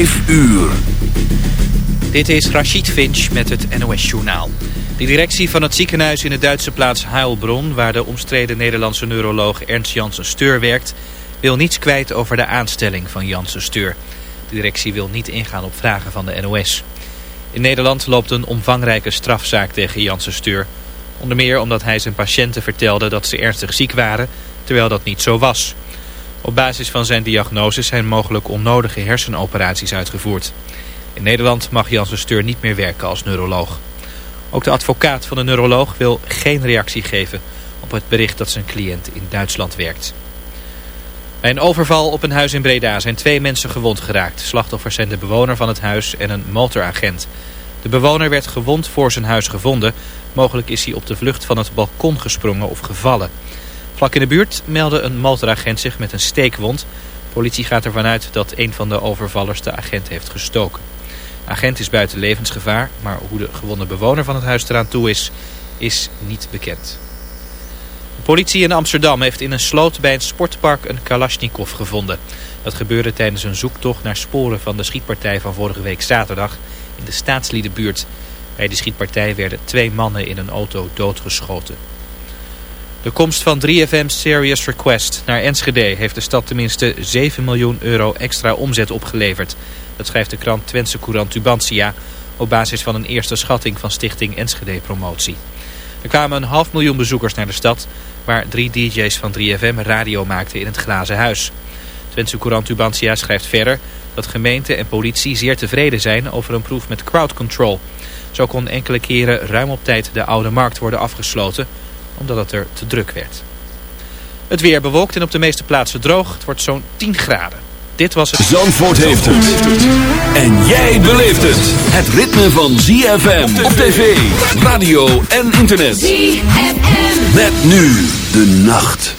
5 uur. Dit is Rachid Finch met het NOS-journaal. De directie van het ziekenhuis in de Duitse plaats Heilbronn... waar de omstreden Nederlandse neuroloog Ernst Janssen Steur werkt... wil niets kwijt over de aanstelling van Janssen Steur. De directie wil niet ingaan op vragen van de NOS. In Nederland loopt een omvangrijke strafzaak tegen Janssen Steur. Onder meer omdat hij zijn patiënten vertelde dat ze ernstig ziek waren... terwijl dat niet zo was... Op basis van zijn diagnose zijn mogelijk onnodige hersenoperaties uitgevoerd. In Nederland mag Janssen Steur niet meer werken als neuroloog. Ook de advocaat van de neuroloog wil geen reactie geven op het bericht dat zijn cliënt in Duitsland werkt. Bij een overval op een huis in Breda zijn twee mensen gewond geraakt. Slachtoffers zijn de bewoner van het huis en een motoragent. De bewoner werd gewond voor zijn huis gevonden. Mogelijk is hij op de vlucht van het balkon gesprongen of gevallen. Vlak in de buurt meldde een motoragent zich met een steekwond. Politie gaat ervan uit dat een van de overvallers de agent heeft gestoken. De agent is buiten levensgevaar, maar hoe de gewonde bewoner van het huis eraan toe is, is niet bekend. De politie in Amsterdam heeft in een sloot bij een sportpark een Kalashnikov gevonden. Dat gebeurde tijdens een zoektocht naar sporen van de schietpartij van vorige week zaterdag in de staatsliedenbuurt. Bij de schietpartij werden twee mannen in een auto doodgeschoten. De komst van 3FM Serious Request naar Enschede heeft de stad tenminste 7 miljoen euro extra omzet opgeleverd. Dat schrijft de krant Twentse Courant Tubantia op basis van een eerste schatting van stichting Enschede Promotie. Er kwamen een half miljoen bezoekers naar de stad waar drie DJ's van 3FM radio maakten in het Glazen Huis. Twentse Courant Tubantia schrijft verder dat gemeente en politie zeer tevreden zijn over een proef met crowd control. Zo kon enkele keren ruim op tijd de oude markt worden afgesloten omdat het er te druk werd. Het weer bewolkt en op de meeste plaatsen droog. Het wordt zo'n 10 graden. Dit was het... Zandvoort heeft het. En jij beleeft het. Het ritme van ZFM op tv, radio en internet. ZFM. Met nu de nacht.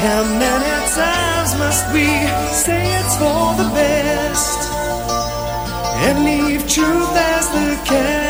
How many times must we say it's for the best and leave truth as the cast?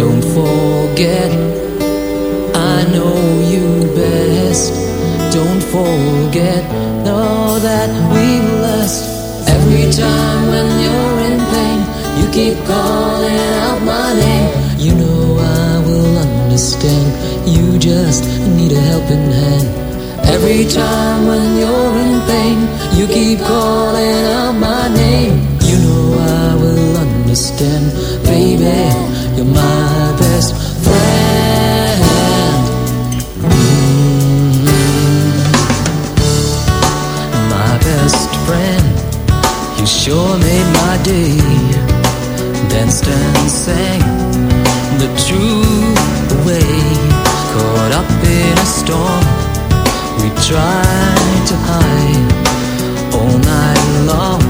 Don't forget, I know you best. Don't forget, know that we last. Every time when you're in pain, you keep calling out my name. You know I will understand. You just need a helping hand. Every time when you're in pain, you keep calling out my name. Understand, baby. You're my best friend. Mm. My best friend, you sure made my day. Danced and sang the truth away. Caught up in a storm. We tried to hide all night long.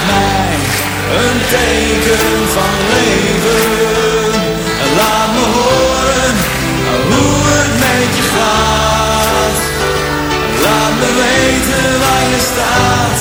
teken van leven. Laat me horen hoe het met je gaat. Laat me weten waar je staat.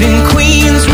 and queens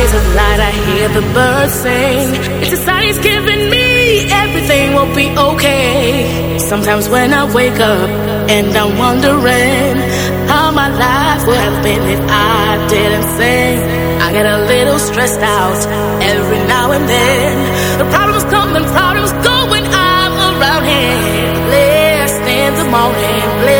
rays of light, I hear the birds sing. Sign he's giving me everything will be okay. Sometimes when I wake up and I'm wondering how my life would have been if I didn't sing, I get a little stressed out every now and then. The problems come and problems go when I'm around him. Blessed in the morning, blessed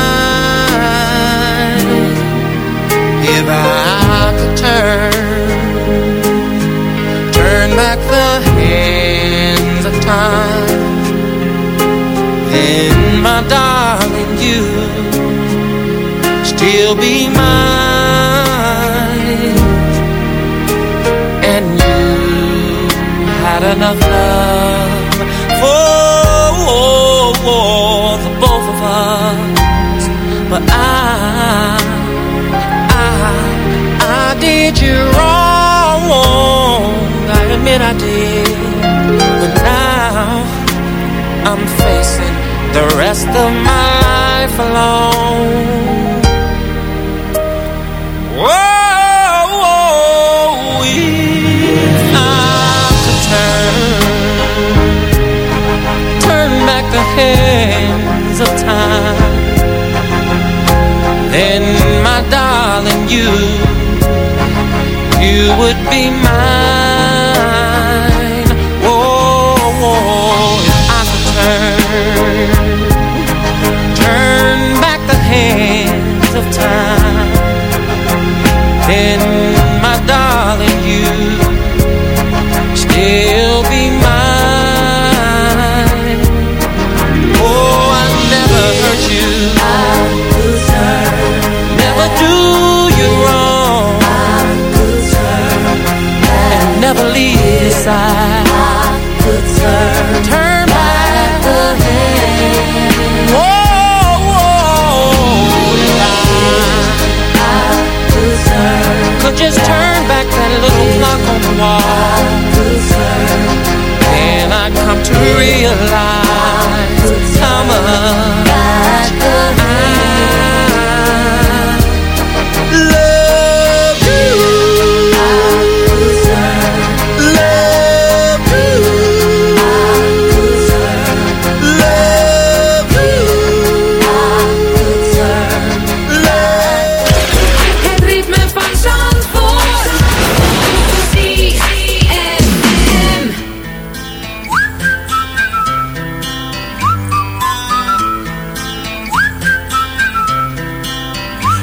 if I could turn Turn back the hands of time. Then my darling you Still be mine. And you had enough love For both of us. But I did you wrong. I admit I did, but now I'm facing the rest of my life alone. Whoa, if I could turn, turn back the hands of time, then my darling, you would be mine. Just turn back that little clock on the wall. And I come to realize how much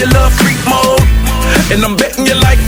and I'm betting you love freak mode. And I'm betting you like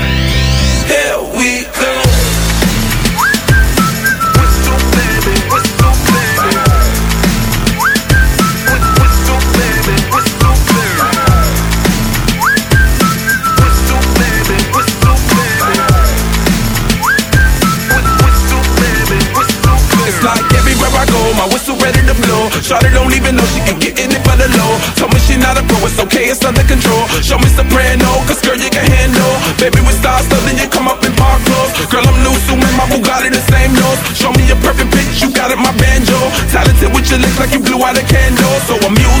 Shawty don't even know she can get in it for the low. Told me she not a pro, it's okay, it's under control. Show me soprano, cause girl, you can handle. Baby, we start so then you come up in park clothes. Girl, I'm new, so my Bugatti the same nose. Show me your perfect pitch, you got it, my banjo. Talented with your lips like you blew out a candle. So I'm using,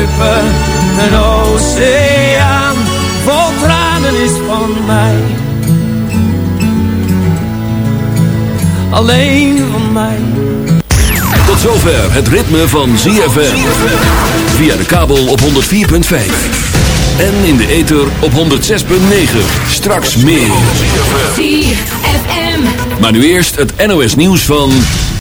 een oceaan vol tranen is van mij. Alleen van mij. Tot zover het ritme van ZFM. Via de kabel op 104.5. En in de ether op 106.9. Straks meer. ZFM. Maar nu eerst het NOS nieuws van...